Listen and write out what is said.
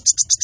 you.